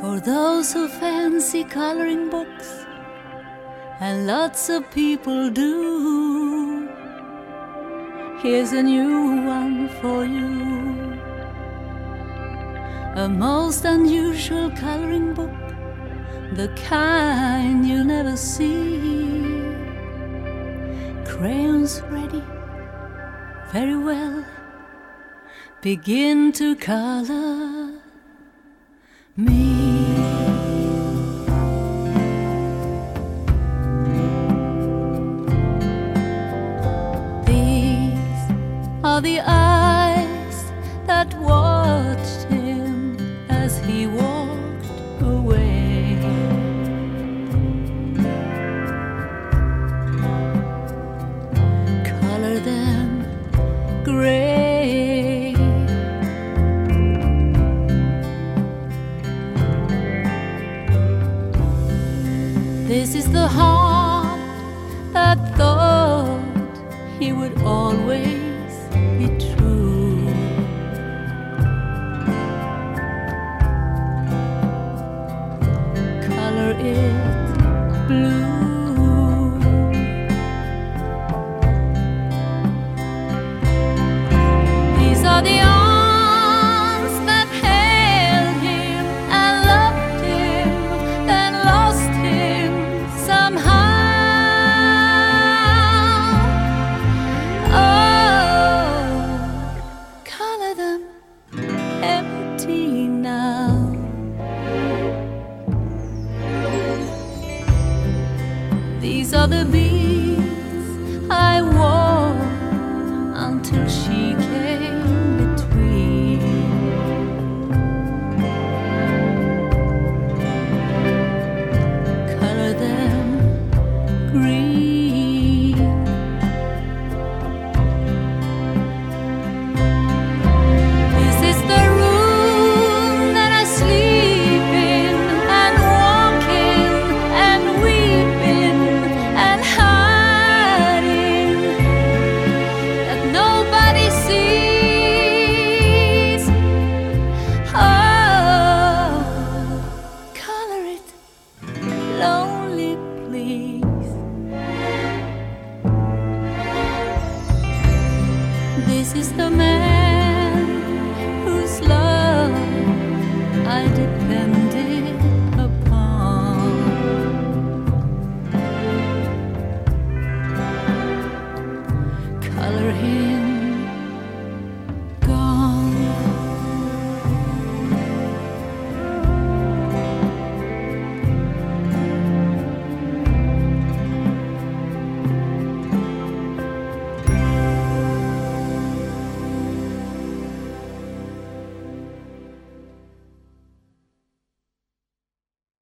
For those who fancy coloring books, and lots of people do, here's a new one for you. A most unusual coloring book, the kind you'll never see. Crayons ready, very well. Begin to color the eyes This is the heart that thought he would always be true. Color it blue. These lonely, please. This is the man whose love I depended